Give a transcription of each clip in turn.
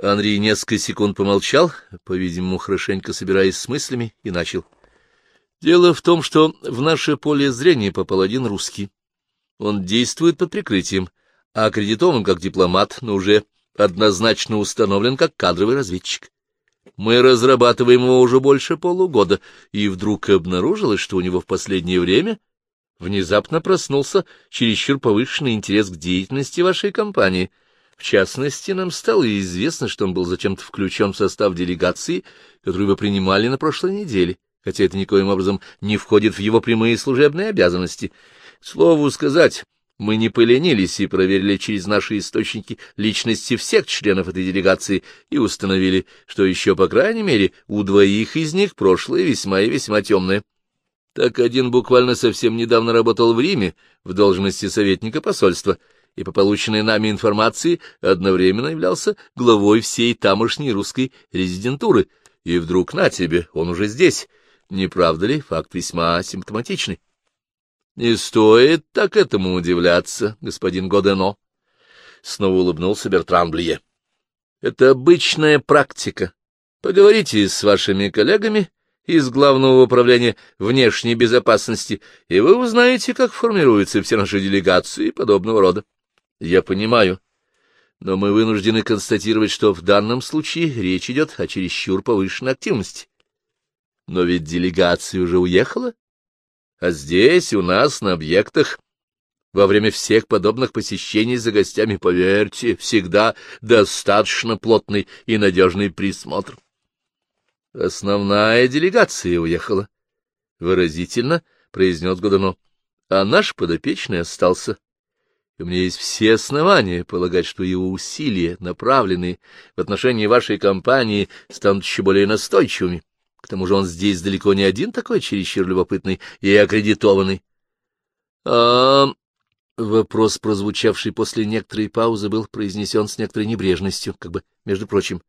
Анри несколько секунд помолчал, по-видимому, хорошенько собираясь с мыслями, и начал. Дело в том, что в наше поле зрения попал один русский. Он действует под прикрытием, а аккредитован как дипломат, но уже однозначно установлен как кадровый разведчик. Мы разрабатываем его уже больше полугода, и вдруг обнаружилось, что у него в последнее время внезапно проснулся чересчур повышенный интерес к деятельности вашей компании. В частности, нам стало известно, что он был зачем-то включен в состав делегации, которую вы принимали на прошлой неделе, хотя это никоим образом не входит в его прямые служебные обязанности. Слову сказать, мы не поленились и проверили через наши источники личности всех членов этой делегации и установили, что еще, по крайней мере, у двоих из них прошлое весьма и весьма темное. Так один буквально совсем недавно работал в Риме в должности советника посольства, и по полученной нами информации одновременно являлся главой всей тамошней русской резидентуры. И вдруг на тебе, он уже здесь. Не правда ли, факт весьма симптоматичный? Не стоит так этому удивляться, господин Годено. Снова улыбнулся Бертран Блие. Это обычная практика. Поговорите с вашими коллегами из Главного управления внешней безопасности, и вы узнаете, как формируются все наши делегации подобного рода. Я понимаю, но мы вынуждены констатировать, что в данном случае речь идет о чересчур повышенной активности. Но ведь делегация уже уехала, а здесь, у нас, на объектах, во время всех подобных посещений за гостями, поверьте, всегда достаточно плотный и надежный присмотр. Основная делегация уехала, — выразительно произнес Годуно, — а наш подопечный остался. И у меня есть все основания полагать, что его усилия, направленные в отношении вашей компании, станут еще более настойчивыми. К тому же он здесь далеко не один такой чересчур любопытный и аккредитованный. А... Вопрос, прозвучавший после некоторой паузы, был произнесен с некоторой небрежностью, как бы, между прочим.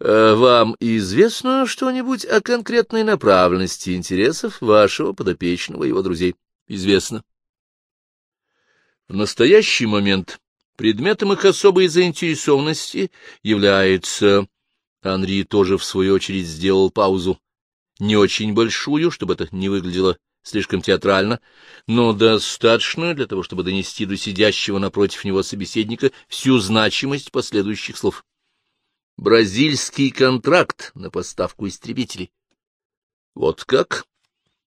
«А «Вам известно что-нибудь о конкретной направленности интересов вашего подопечного и его друзей?» «Известно». В настоящий момент предметом их особой заинтересованности является Анри тоже, в свою очередь, сделал паузу. Не очень большую, чтобы это не выглядело слишком театрально, но достаточную для того, чтобы донести до сидящего напротив него собеседника всю значимость последующих слов. Бразильский контракт на поставку истребителей. Вот как?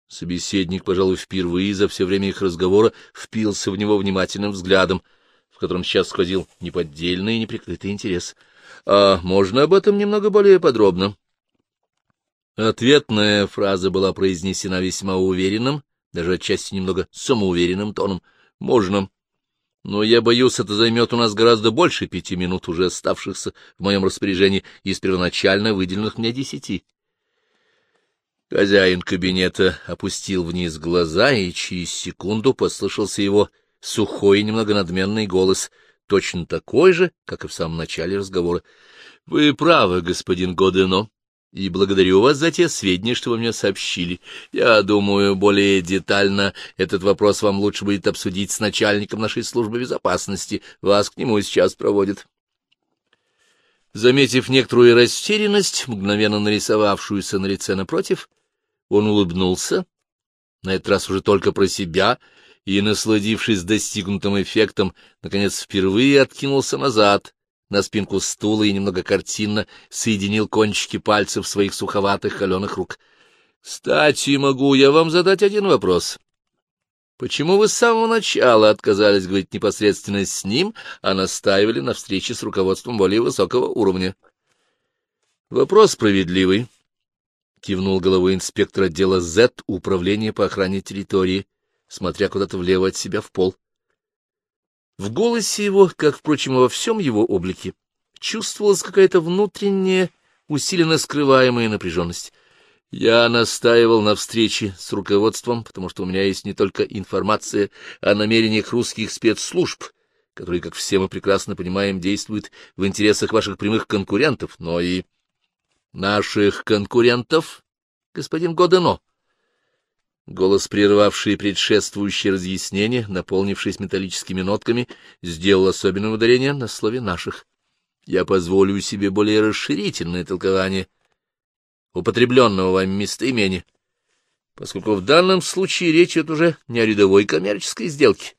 Собеседник, пожалуй, впервые за все время их разговора впился в него внимательным взглядом, в котором сейчас сквозил неподдельный и неприкрытый интерес — а можно об этом немного более подробно? Ответная фраза была произнесена весьма уверенным, даже отчасти немного самоуверенным тоном. Можно. Но я боюсь, это займет у нас гораздо больше пяти минут, уже оставшихся в моем распоряжении из первоначально выделенных мне десяти. Хозяин кабинета опустил вниз глаза, и через секунду послышался его сухой и немного надменный голос — точно такой же, как и в самом начале разговора. — Вы правы, господин Годено, и благодарю вас за те сведения, что вы мне сообщили. Я думаю, более детально этот вопрос вам лучше будет обсудить с начальником нашей службы безопасности. Вас к нему сейчас проводят. Заметив некоторую растерянность, мгновенно нарисовавшуюся на лице напротив, он улыбнулся, на этот раз уже только про себя — и, насладившись достигнутым эффектом, наконец впервые откинулся назад на спинку стула и немного картинно соединил кончики пальцев своих суховатых холеных рук. — Кстати, могу я вам задать один вопрос? Почему вы с самого начала отказались говорить непосредственно с ним, а настаивали на встрече с руководством более высокого уровня? — Вопрос справедливый, — кивнул головой инспектор отдела Z Управления по охране территории смотря куда-то влево от себя в пол. В голосе его, как, впрочем, и во всем его облике, чувствовалась какая-то внутренняя, усиленно скрываемая напряженность. Я настаивал на встрече с руководством, потому что у меня есть не только информация о намерениях русских спецслужб, которые, как все мы прекрасно понимаем, действуют в интересах ваших прямых конкурентов, но и наших конкурентов, господин Годено. Голос, прервавший предшествующее разъяснение, наполнившись металлическими нотками, сделал особенное ударение на слове «наших». я позволю себе более расширительное толкование употребленного вами местоимения, поскольку в данном случае речь идет уже не о рядовой коммерческой сделке.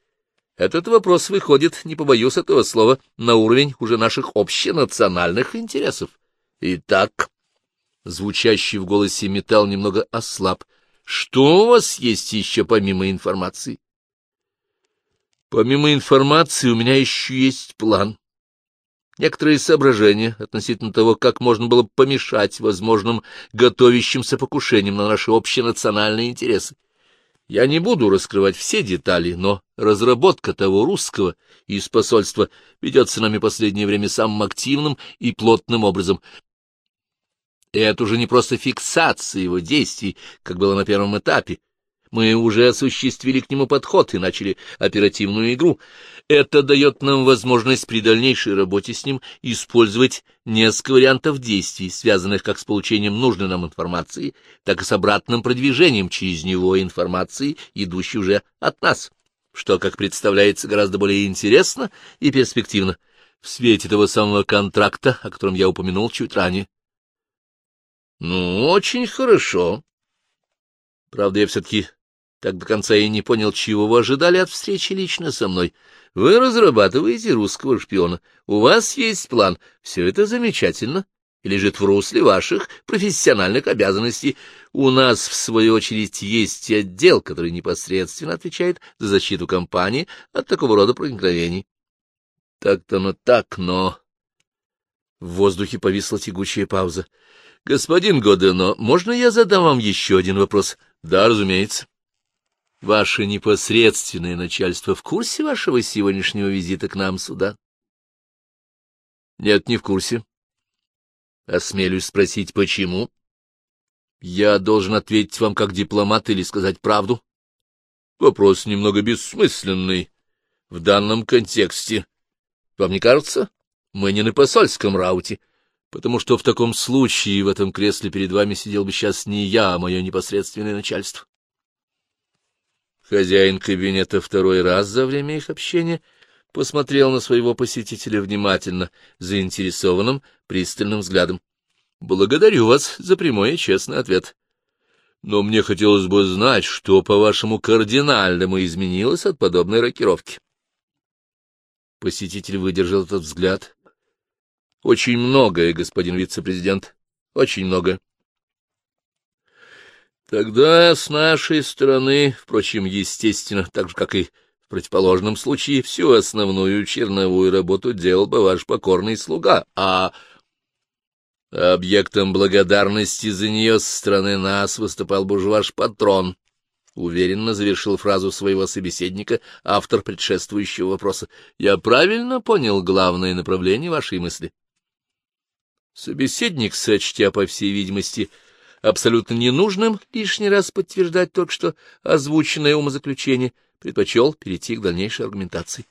Этот вопрос выходит, не побоюсь этого слова, на уровень уже наших общенациональных интересов. Итак, звучащий в голосе металл немного ослаб. Что у вас есть еще помимо информации? Помимо информации у меня еще есть план. Некоторые соображения относительно того, как можно было помешать возможным готовящимся покушениям на наши общенациональные интересы. Я не буду раскрывать все детали, но разработка того русского из посольства ведется нами последнее время самым активным и плотным образом. И это уже не просто фиксация его действий, как было на первом этапе, мы уже осуществили к нему подход и начали оперативную игру. Это дает нам возможность при дальнейшей работе с ним использовать несколько вариантов действий, связанных как с получением нужной нам информации, так и с обратным продвижением через него информации, идущей уже от нас, что, как представляется, гораздо более интересно и перспективно в свете того самого контракта, о котором я упомянул чуть ранее. — Ну, очень хорошо. Правда, я все-таки так до конца и не понял, чего вы ожидали от встречи лично со мной. Вы разрабатываете русского шпиона. У вас есть план. Все это замечательно и лежит в русле ваших профессиональных обязанностей. У нас, в свою очередь, есть отдел, который непосредственно отвечает за защиту компании от такого рода проникновений. Так-то оно так, но... В воздухе повисла тягучая пауза. — Господин Годено, можно я задам вам еще один вопрос? — Да, разумеется. Ваше непосредственное начальство в курсе вашего сегодняшнего визита к нам сюда? Нет, не в курсе. Осмелюсь спросить, почему? Я должен ответить вам как дипломат или сказать правду? Вопрос немного бессмысленный в данном контексте. Вам не кажется? Мы не на посольском рауте, потому что в таком случае в этом кресле перед вами сидел бы сейчас не я, а мое непосредственное начальство. Хозяин кабинета второй раз за время их общения посмотрел на своего посетителя внимательно, заинтересованным, пристальным взглядом. — Благодарю вас за прямой и честный ответ. Но мне хотелось бы знать, что, по-вашему, кардинальному изменилось от подобной рокировки. Посетитель выдержал этот взгляд. — Очень многое, господин вице-президент, очень многое. Тогда с нашей стороны, впрочем, естественно, так же, как и в противоположном случае, всю основную черновую работу делал бы ваш покорный слуга, а объектом благодарности за нее со стороны нас выступал бы уже ваш патрон. Уверенно завершил фразу своего собеседника автор предшествующего вопроса. Я правильно понял главное направление вашей мысли? Собеседник, сочтя, по всей видимости, — абсолютно ненужным лишний раз подтверждать только что озвученное умозаключение, предпочел перейти к дальнейшей аргументации.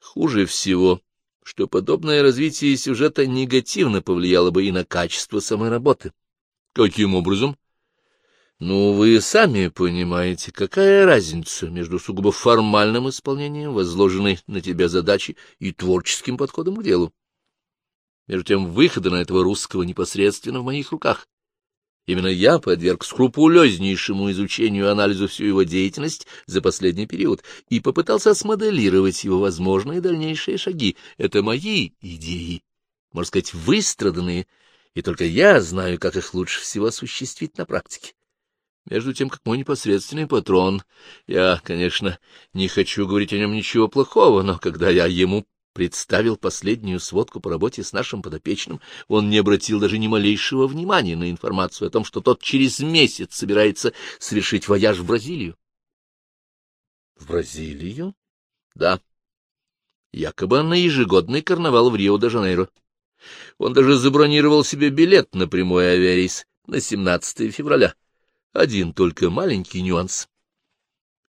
Хуже всего, что подобное развитие сюжета негативно повлияло бы и на качество самой работы. Каким образом? Ну, вы сами понимаете, какая разница между сугубо формальным исполнением возложенной на тебя задачи и творческим подходом к делу. Между тем, выхода на этого русского непосредственно в моих руках. Именно я подверг скрупулезнейшему изучению и анализу всю его деятельность за последний период и попытался смоделировать его возможные дальнейшие шаги. Это мои идеи, можно сказать, выстраданные, и только я знаю, как их лучше всего осуществить на практике. Между тем, как мой непосредственный патрон, я, конечно, не хочу говорить о нем ничего плохого, но когда я ему представил последнюю сводку по работе с нашим подопечным, он не обратил даже ни малейшего внимания на информацию о том, что тот через месяц собирается совершить вояж в Бразилию. — В Бразилию? — Да. Якобы на ежегодный карнавал в Рио-де-Жанейро. Он даже забронировал себе билет на прямой авиарейс на 17 февраля. Один только маленький нюанс.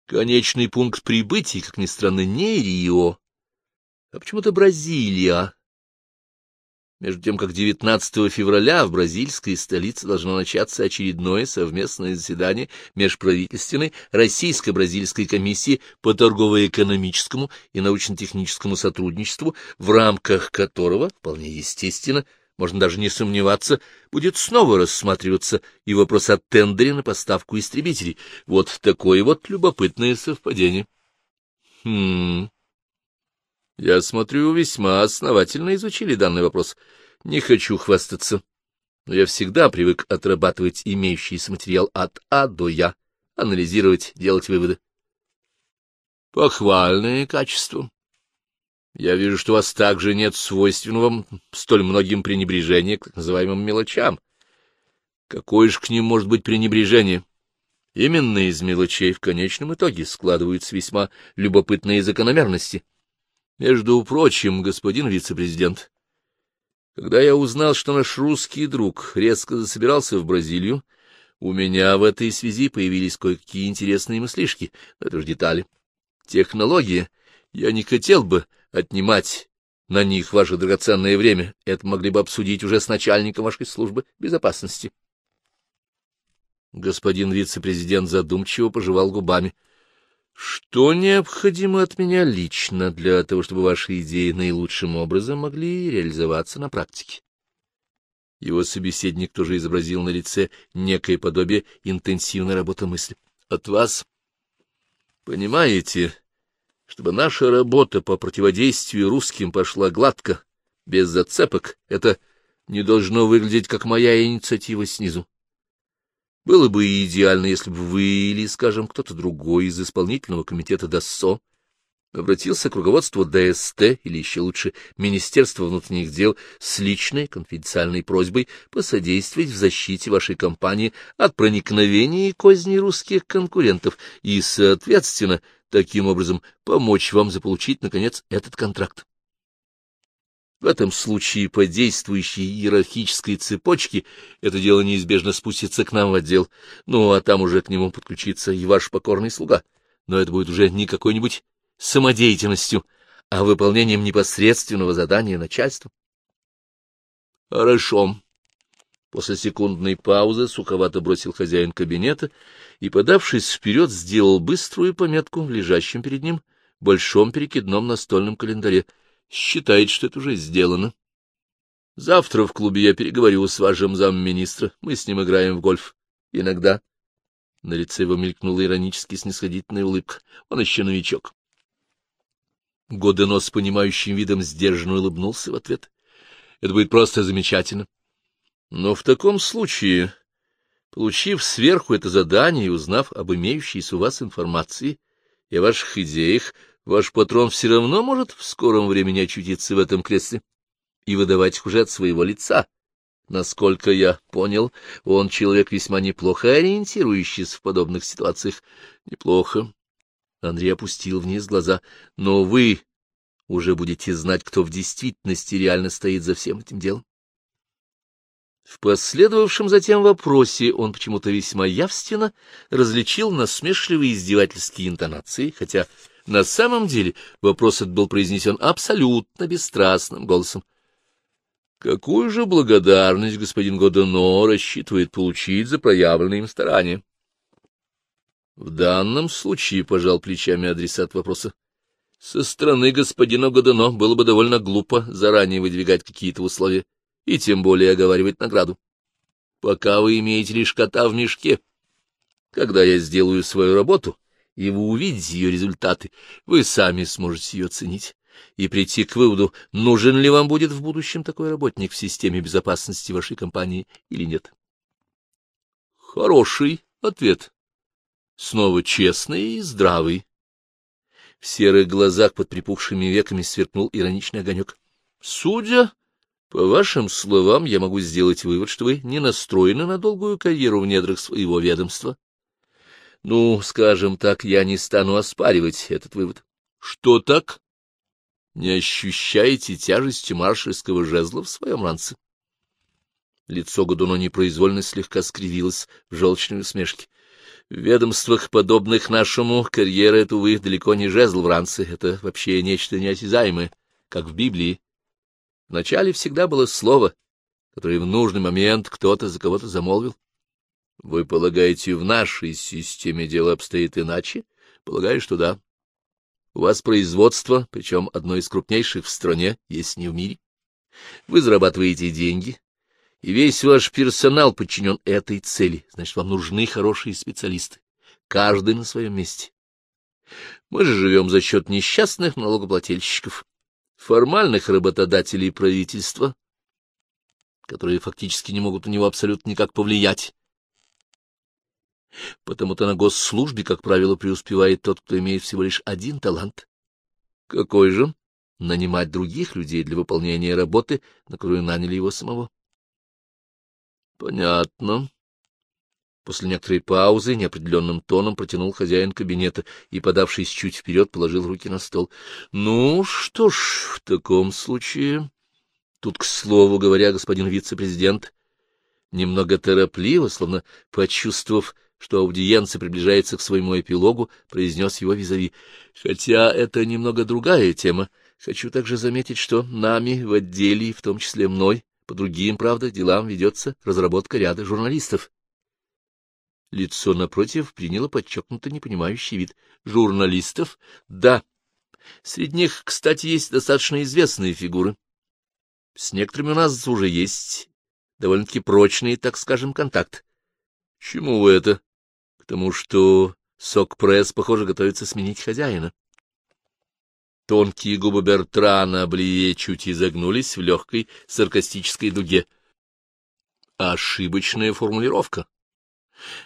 Конечный пункт прибытия, как ни странно, не Рио, а почему-то Бразилия. между тем как 19 февраля в бразильской столице должно начаться очередное совместное заседание межправительственной российско-бразильской комиссии по торгово-экономическому и научно-техническому сотрудничеству, в рамках которого, вполне естественно, можно даже не сомневаться, будет снова рассматриваться и вопрос о тендере на поставку истребителей. Вот такое вот любопытное совпадение. Хм... Я смотрю, весьма основательно изучили данный вопрос. Не хочу хвастаться, но я всегда привык отрабатывать имеющийся материал от А до Я, анализировать, делать выводы. Похвальное качество. Я вижу, что у вас также нет свойственного столь многим пренебрежения к так называемым мелочам. Какое же к ним может быть пренебрежение? Именно из мелочей в конечном итоге складываются весьма любопытные закономерности — между прочим, господин вице-президент, когда я узнал, что наш русский друг резко засобирался в Бразилию, у меня в этой связи появились кое-какие интересные мыслишки, но это же детали. Технология. Я не хотел бы отнимать на них ваше драгоценное время. Это могли бы обсудить уже с начальником вашей службы безопасности. Господин вице-президент задумчиво пожевал губами. — что необходимо от меня лично для того, чтобы ваши идеи наилучшим образом могли реализоваться на практике? Его собеседник тоже изобразил на лице некое подобие интенсивной работы мысли. От вас, понимаете, чтобы наша работа по противодействию русским пошла гладко, без зацепок, это не должно выглядеть как моя инициатива снизу. Было бы идеально, если бы вы или, скажем, кто-то другой из исполнительного комитета ДАСО обратился к руководству ДСТ или еще лучше Министерства внутренних дел с личной конфиденциальной просьбой посодействовать в защите вашей компании от проникновения и козней русских конкурентов и, соответственно, таким образом помочь вам заполучить, наконец, этот контракт. В этом случае по действующей иерархической цепочке это дело неизбежно спустится к нам в отдел, ну, а там уже к нему подключится и ваш покорный слуга. Но это будет уже не какой-нибудь самодеятельностью, а выполнением непосредственного задания начальства. Хорошо. После секундной паузы суховато бросил хозяин кабинета и, подавшись вперед, сделал быструю пометку в лежащем перед ним большом перекидном настольном календаре — считает, что это уже сделано. Завтра в клубе я переговорю с вашим замминистра. Мы с ним играем в гольф. Иногда. На лице его мелькнула иронически снисходительная улыбка. Он еще новичок. Годено с понимающим видом сдержанно улыбнулся в ответ. Это будет просто замечательно. Но в таком случае, получив сверху это задание и узнав об имеющейся у вас информации и о ваших идеях, Ваш патрон все равно может в скором времени очутиться в этом кресле и выдавать их уже от своего лица. Насколько я понял, он человек весьма неплохо ориентирующийся в подобных ситуациях. Неплохо. Андрей опустил вниз глаза. Но вы уже будете знать, кто в действительности реально стоит за всем этим делом. В последовавшем затем вопросе он почему-то весьма явственно различил насмешливые издевательские интонации, хотя на самом деле вопрос этот был произнесен абсолютно бесстрастным голосом. Какую же благодарность господин Годено рассчитывает получить за проявленные им старания? В данном случае, пожал плечами адресат вопроса, со стороны господина Годено было бы довольно глупо заранее выдвигать какие-то условия и тем более оговаривать награду. Пока вы имеете лишь кота в мешке. Когда я сделаю свою работу, и вы увидите ее результаты, вы сами сможете ее оценить и прийти к выводу, нужен ли вам будет в будущем такой работник в системе безопасности вашей компании или нет. Хороший ответ. Снова честный и здравый. В серых глазах под припухшими веками сверкнул ироничный огонек. Судя по вашим словам, я могу сделать вывод, что вы не настроены на долгую карьеру в недрах своего ведомства. Ну, скажем так, я не стану оспаривать этот вывод. Что так? Не ощущаете тяжести маршальского жезла в своем ранце? Лицо Годуно непроизвольно слегка скривилось в желчной усмешке. В ведомствах, подобных нашему, карьера — это, увы, далеко не жезл в ранце, это вообще нечто неосязаемое, как в Библии. Вначале всегда было слово, которое в нужный момент кто-то за кого-то замолвил. Вы полагаете, в нашей системе дело обстоит иначе? Полагаю, что да. У вас производство, причем одно из крупнейших в стране, есть не в мире. Вы зарабатываете деньги, и весь ваш персонал подчинен этой цели. Значит, вам нужны хорошие специалисты, каждый на своем месте. Мы же живем за счет несчастных налогоплательщиков, формальных работодателей правительства, которые фактически не могут на него абсолютно никак повлиять, Потому-то на госслужбе, как правило, преуспевает тот, кто имеет всего лишь один талант. Какой же? Нанимать других людей для выполнения работы, на которую наняли его самого. Понятно. После некоторой паузы неопределенным тоном протянул хозяин кабинета и, подавшись чуть вперед, положил руки на стол. — Ну, что ж, в таком случае... Тут, к слову говоря, господин вице-президент, немного торопливо, словно почувствовав что аудиенция приближается к своему эпилогу, произнес его визави. Хотя это немного другая тема. Хочу также заметить, что нами в отделе, в том числе мной, по другим, правда, делам ведется разработка ряда журналистов. Лицо напротив приняло подчеркнуто непонимающий вид. Журналистов? Да. Среди них, кстати, есть достаточно известные фигуры. С некоторыми у нас уже есть довольно-таки прочный, так скажем, контакт. — Чему это? Тому что сок-пресс, похоже, готовится сменить хозяина. Тонкие губы Бертрана Блие чуть изогнулись в легкой саркастической дуге. Ошибочная формулировка.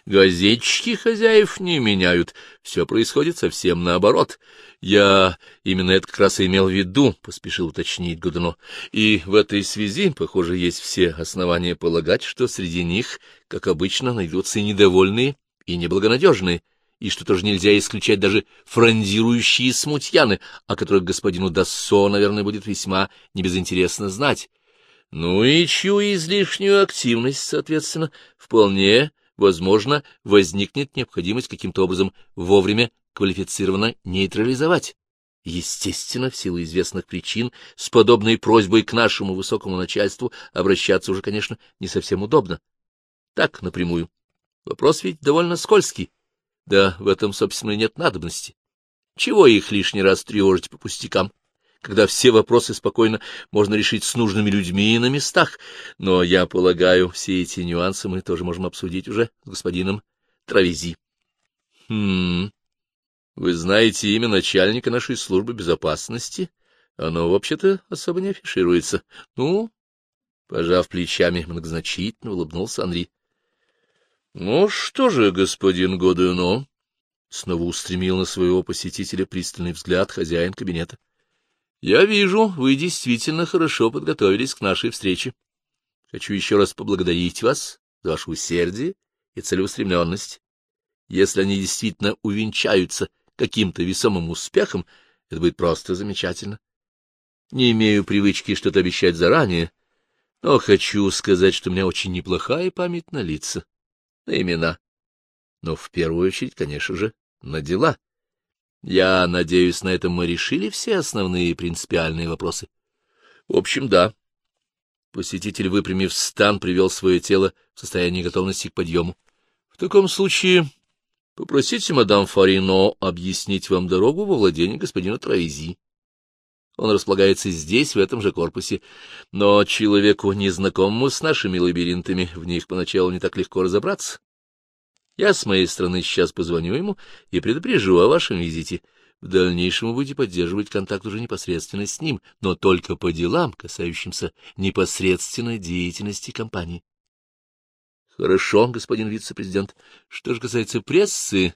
Газетчики хозяев не меняют, все происходит совсем наоборот. Я именно это как раз и имел в виду, — поспешил уточнить Гудено. И в этой связи, похоже, есть все основания полагать, что среди них, как обычно, найдутся и недовольные, и неблагонадежные, и что тоже нельзя исключать даже фрондирующие смутьяны, о которых господинуДассо, наверное, будет весьма небезынтересно знать. Ну и чью излишнюю активность, соответственно, вполне возможно возникнет необходимость каким-то образом вовремя квалифицированно нейтрализовать. Естественно, в силу известных причин, с подобной просьбой к нашему высокому начальству обращаться уже, конечно, не совсем удобно. Так, напрямую. Вопрос ведь довольно скользкий. Да в этом, собственно, нет надобности. Чего их лишний раз тревожить по пустякам, когда все вопросы спокойно можно решить с нужными людьми и на местах? Но, я полагаю, все эти нюансы мы тоже можем обсудить уже с господином Травези. Хм... Вы знаете имя начальника нашей службы безопасности? Оно, вообще-то, особо не афишируется. Ну, пожав плечами, многозначительно улыбнулся Андрей. — Ну что же, господин Годуно? — снова устремил на своего посетителя пристальный взгляд хозяин кабинета. — Я вижу, вы действительно хорошо подготовились к нашей встрече. Хочу еще раз поблагодарить вас за ваше усердие и целеустремленность. Если они действительно увенчаются каким-то весомым успехом, это будет просто замечательно. Не имею привычки что-то обещать заранее, но хочу сказать, что у меня очень неплохая память на лица на имена. Но в первую очередь, конечно же, на дела. Я надеюсь, на этом мы решили все основные принципиальные вопросы. В общем, да. Посетитель, выпрямив стан, привел свое тело в состояние готовности к подъему. В таком случае попросите мадам Фарино объяснить вам дорогу во владение господина Троизи. Он располагается здесь, в этом же корпусе, но человеку, незнакомому с нашими лабиринтами, в них поначалу не так легко разобраться. Я с моей стороны сейчас позвоню ему и предупрежу о вашем визите. В дальнейшем вы будете поддерживать контакт уже непосредственно с ним, но только по делам, касающимся непосредственной деятельности компании. Хорошо, господин вице-президент. Что же касается прессы,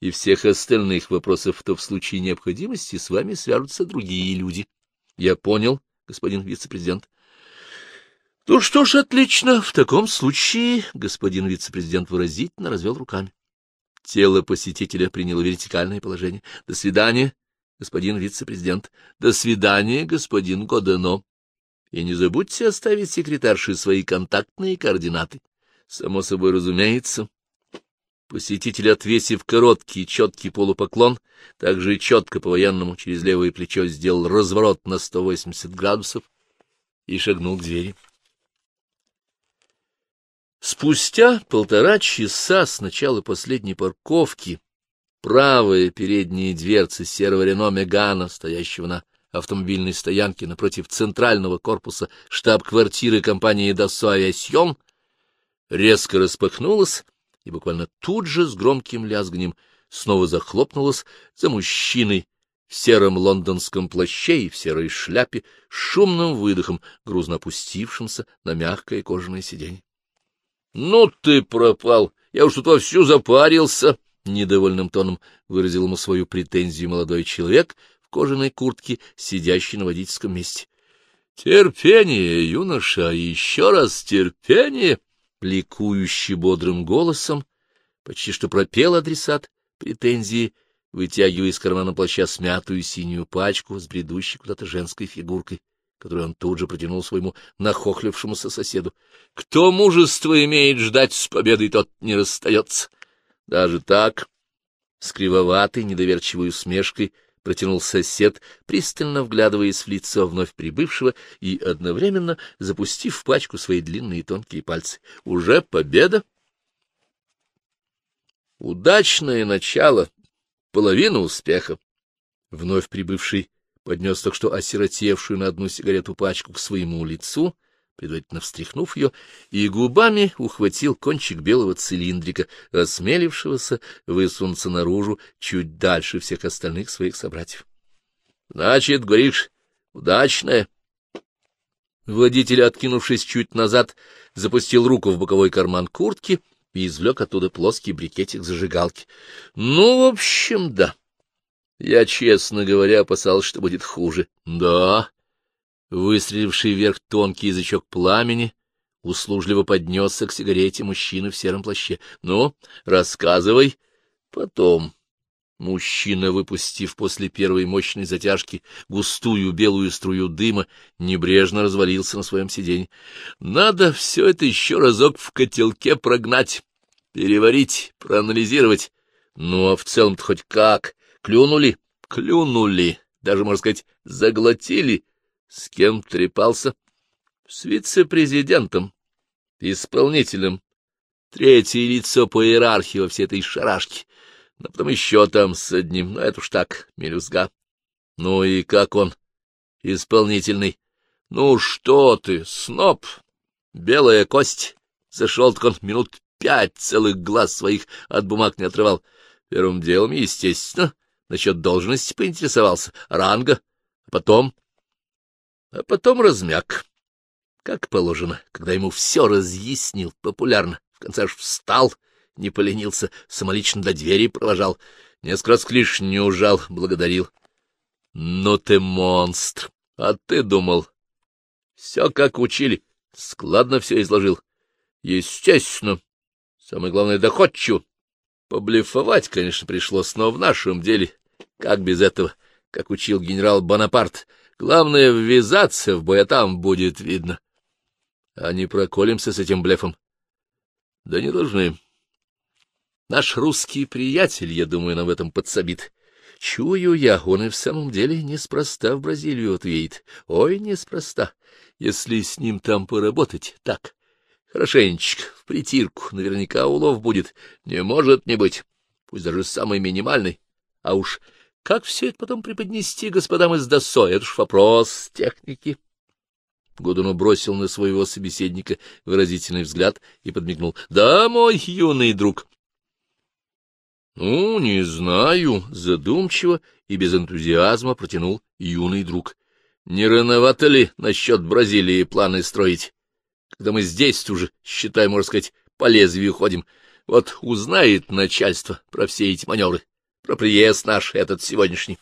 и всех остальных вопросов, то в случае необходимости с вами свяжутся другие люди. Я понял, господин вице-президент. Ну что ж, отлично. В таком случае господин вице-президент выразительно развел руками. Тело посетителя приняло вертикальное положение. До свидания, господин вице-президент. До свидания, господин Годено. И не забудьте оставить секретарше свои контактные координаты. Само собой разумеется. Посетитель, отвесив короткий четкий полупоклон, также четко по-военному через левое плечо сделал разворот на 180 градусов и шагнул к двери. Спустя полтора часа с начала последней парковки правая передняя дверца серого Рено Мегана, стоящего на автомобильной стоянке напротив центрального корпуса штаб-квартиры компании «Досо Авиасьон», резко распахнулась и буквально тут же с громким лязгнем снова захлопнулась за мужчиной в сером лондонском плаще и в серой шляпе, с шумным выдохом, грузно опустившимся на мягкое кожаное сиденье. — Ну ты пропал! Я уж тут вовсю запарился! — недовольным тоном выразил ему свою претензию молодой человек в кожаной куртке, сидящий на водительском месте. — Терпение, юноша, еще раз терпение! — ликующий бодрым голосом, почти что пропел адресат претензии, вытягивая из кармана плаща смятую синюю пачку с бредущей куда-то женской фигуркой, которую он тут же протянул своему нахохлившемуся соседу. — Кто мужество имеет ждать с победой, тот не расстается. Даже так, с кривоватой, недоверчивой усмешкой, протянул сосед, пристально вглядываясь в лицо вновь прибывшего и одновременно запустив в пачку свои длинные тонкие пальцы. — Уже победа? — Удачное начало, половина успеха. Вновь прибывший поднес так что осиротевшую на одну сигарету пачку к своему лицу — предварительно встряхнув ее, и губами ухватил кончик белого цилиндрика, осмелившегося высунуться наружу чуть дальше всех остальных своих собратьев. — Значит, говоришь, удачная? Водитель, откинувшись чуть назад, запустил руку в боковой карман куртки и извлек оттуда плоский брикетик зажигалки. — Ну, в общем, да. Я, честно говоря, опасался, что будет хуже. — Да, Выстреливший вверх тонкий язычок пламени услужливо поднесся к сигарете мужчины в сером плаще. — Ну, рассказывай. Потом. Мужчина, выпустив после первой мощной затяжки густую белую струю дыма, небрежно развалился на своем сиденье. — Надо все это еще разок в котелке прогнать, переварить, проанализировать. Ну, а в целом-то хоть как? Клюнули? Клюнули. Даже, можно сказать, заглотили. С кем трепался? С вице-президентом, исполнителем, третье лицо по иерархии во всей этой шарашке. Но потом еще там с одним, ну это уж так, мелюзга. Ну и как он? Исполнительный. Ну что ты, сноб, белая кость. Зашел-так он минут пять целых глаз своих от бумаг не отрывал. Первым делом, естественно, насчет должности поинтересовался, ранга. А потом а потом размяк. Как положено, когда ему все разъяснил популярно, в конце аж встал, не поленился, самолично до двери провожал, несколько раз клешню ужал, благодарил. Ну ты монстр! А ты думал? Все как учили, складно все изложил. Естественно. Самое главное, доходчиво. Поблефовать, конечно, пришлось, но в нашем деле, как без этого, как учил генерал Бонапарт, Главное — ввязаться в бой, а там будет видно. А не проколемся с этим блефом? Да не должны. Наш русский приятель, я думаю, нам в этом подсобит. Чую я, он и в самом деле неспроста в Бразилию отъедет. Ой, неспроста. Если с ним там поработать, так, хорошенечко, в притирку, наверняка улов будет. Не может не быть, пусть даже самый минимальный. А уж как все это потом преподнести господам из ДОСО? Это ж вопрос техники. Годуно бросил на своего собеседника выразительный взгляд и подмигнул. — Да, мой юный друг. — Ну, не знаю, — задумчиво и без энтузиазма протянул юный друг. — Не рановато ли насчет Бразилии планы строить? Когда мы здесь уже, считай, можно сказать, по лезвию ходим. Вот узнает начальство про все эти маневры про приезд наш этот сегодняшний.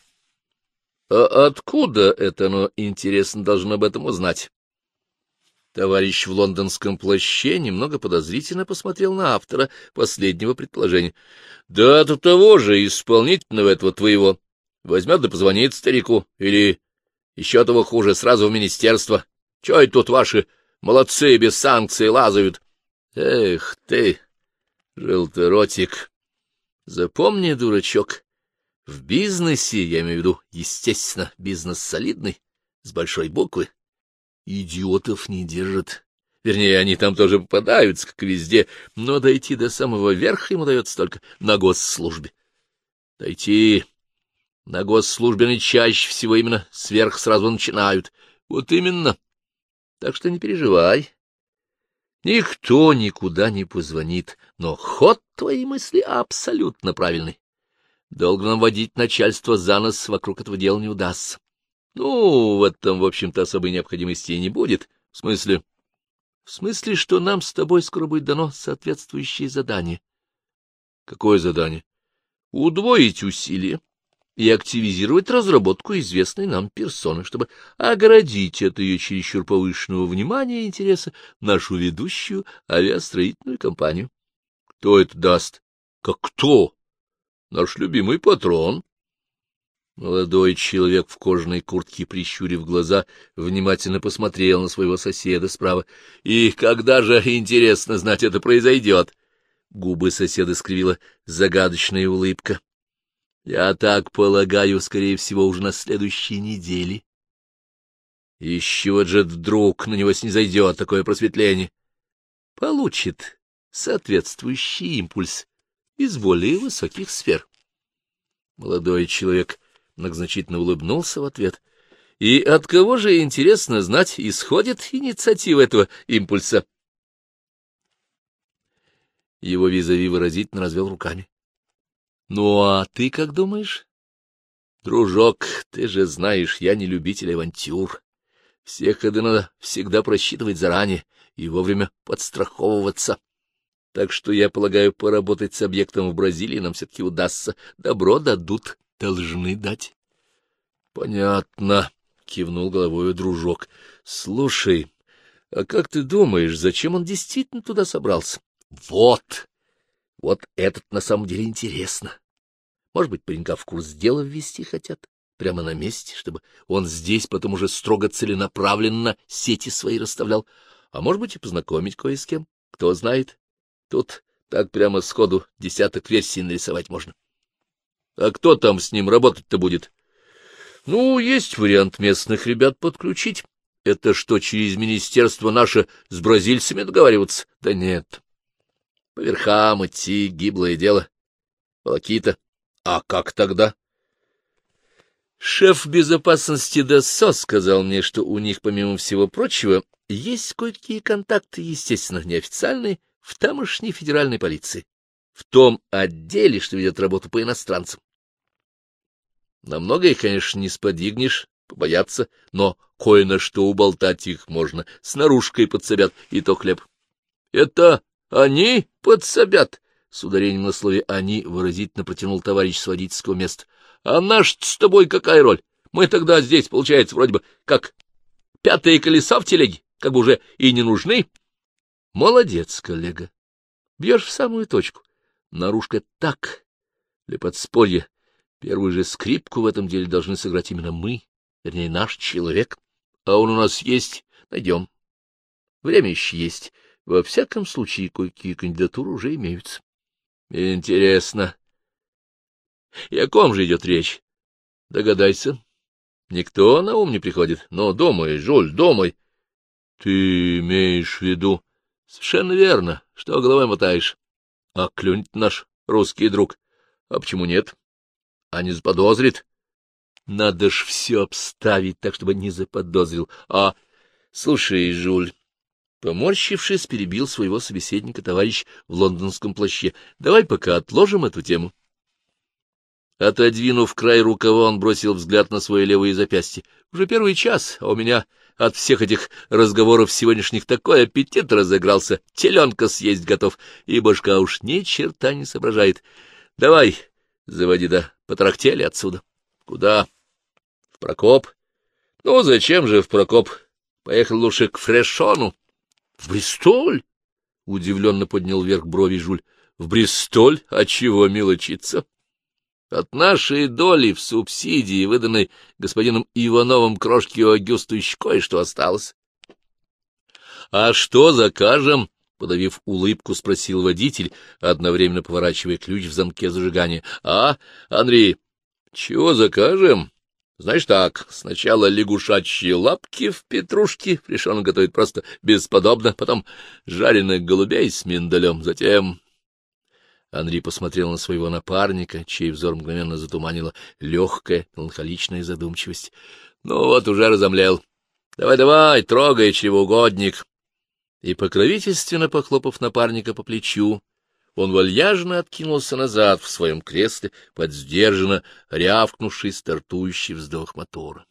А откуда это оно, интересно, должно об этом узнать? Товарищ в лондонском плаще немного подозрительно посмотрел на автора последнего предположения. — Да от того же исполнительного этого твоего. Возьмет да позвонит старику. Или еще того хуже, сразу в министерство. Чего это тут ваши молодцы без санкций лазают? Эх ты, желторотик! Запомни, дурачок, в бизнесе, я имею в виду, естественно, бизнес солидный, с большой буквы, Идиотов не держат. Вернее, они там тоже попадаются, как везде, но дойти до самого верха ему дается только на госслужбе. Дойти на госслужбе чаще всего именно сверх сразу начинают. Вот именно. Так что не переживай. Никто никуда не позвонит, но ход твоей мысли абсолютно правильный. Долго нам водить начальство за нос вокруг этого дела не удастся. Ну, в этом, в общем-то, особой необходимости и не будет. В смысле? В смысле, что нам с тобой скоро будет дано соответствующее задание. Какое задание? Удвоить усилия и активизировать разработку известной нам персоны, чтобы оградить от ее чересчур повышенного внимания и интереса нашу ведущую авиастроительную компанию. Кто это даст? Как кто? Наш любимый патрон. Молодой человек в кожаной куртке, прищурив глаза, внимательно посмотрел на своего соседа справа. — И когда же, интересно знать, это произойдет? Губы соседа скривила загадочная улыбка. Я так полагаю, скорее всего, уже на следующей неделе. Из чего же вдруг на него снизойдет такое просветление? Получит соответствующий импульс из более высоких сфер. Молодой человек многозначительно улыбнулся в ответ. И от кого же, интересно знать, исходит инициатива этого импульса? Его визави выразительно развел руками. Ну, а ты как думаешь? Дружок, ты же знаешь, я не любитель авантюр. Все ходы надо всегда просчитывать заранее и вовремя подстраховываться. Так что, я полагаю, поработать с объектом в Бразилии нам все-таки удастся. Добро дадут, должны дать. — Понятно, — кивнул головой дружок. — Слушай, а как ты думаешь, зачем он действительно туда собрался? — Вот! Вот этот на самом деле интересно. Может быть, паренька в курс дела ввести хотят, прямо на месте, чтобы он здесь потом уже строго целенаправленно сети свои расставлял, а может быть и познакомить кое с кем, кто знает. Тут так прямо сходу десяток версий нарисовать можно. А кто там с ним работать-то будет? Ну, есть вариант местных ребят подключить. Это что, через министерство наше с бразильцами договариваться? Да нет. По верхам идти — гиблое дело. Волокита. А как тогда? Шеф безопасности ДСО сказал мне, что у них, помимо всего прочего, есть кое-какие контакты, естественно, неофициальные, в тамошней федеральной полиции, в том отделе, что ведет работу по иностранцам. Намного их, конечно, не сподвигнешь, побояться, но кое на что уболтать их можно, с наружкой подсобят, и то хлеб. — Это они подсобят? — с ударением на слове «они» выразительно протянул товарищ с водительского места. — А наш с тобой какая роль? Мы тогда здесь, получается, вроде бы как пятые колеса в телеге, как бы уже и не нужны. — Молодец, коллега. Бьешь в самую точку. Наружка так, для подспорья. Первую же скрипку в этом деле должны сыграть именно мы, вернее, наш человек. А он у нас есть, найдем. Время еще есть. Во всяком случае, кое-какие кандидатуры уже имеются. Интересно. И о ком же идет речь? Догадайся. Никто на ум не приходит. Но думай, Жуль, думай. Ты имеешь в виду... Совершенно верно. Что головой мотаешь? А клюнет наш русский друг. А почему нет? А не заподозрит? Надо ж все обставить так, чтобы не заподозрил. А... Слушай, Жуль, Поморщившись, перебил своего собеседника товарищ в лондонском плаще. — Давай пока отложим эту тему. Отодвинув край рукава, он бросил взгляд на свое левое запястье. — Уже первый час, а у меня от всех этих разговоров сегодняшних такой аппетит разыгрался, теленка съесть готов, и башка уж ни черта не соображает. Давай, заводи да потрактели отсюда. — Куда? — В Прокоп. — Ну, зачем же в Прокоп? Поехал лучше к Фрешону. — В Бристоль? — удивленно поднял вверх брови Жуль. — В Бристоль? А чего мелочиться? От нашей доли в субсидии, выданной господином Ивановым крошки Агюсту, еще кое-что осталось. — А что закажем? — подавив улыбку, спросил водитель, одновременно поворачивая ключ в замке зажигания. — А, Андрей, чего закажем? Знаешь так, сначала лягушачьи лапки в петрушке, пришел он готовит просто бесподобно, потом жареных голубей с миндалем, затем... Анри посмотрел на своего напарника, чей взор мгновенно затуманила легкая меланхоличная задумчивость. — Ну вот, уже разомлел. Давай-давай, трогай, чревоугодник. И, покровительственно похлопав напарника по плечу, он вальяжно откинулся назад в своем кресле под рявкнувший стартующий вздох мотора.